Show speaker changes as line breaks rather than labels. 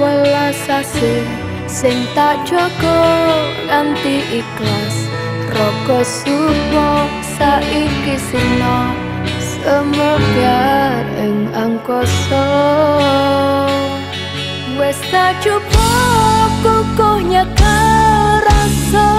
welasase sing tak joko nganti ikhlas. Roko supo saiki sino semoga ing angkoso wis tak cukup kukuhnya kerasa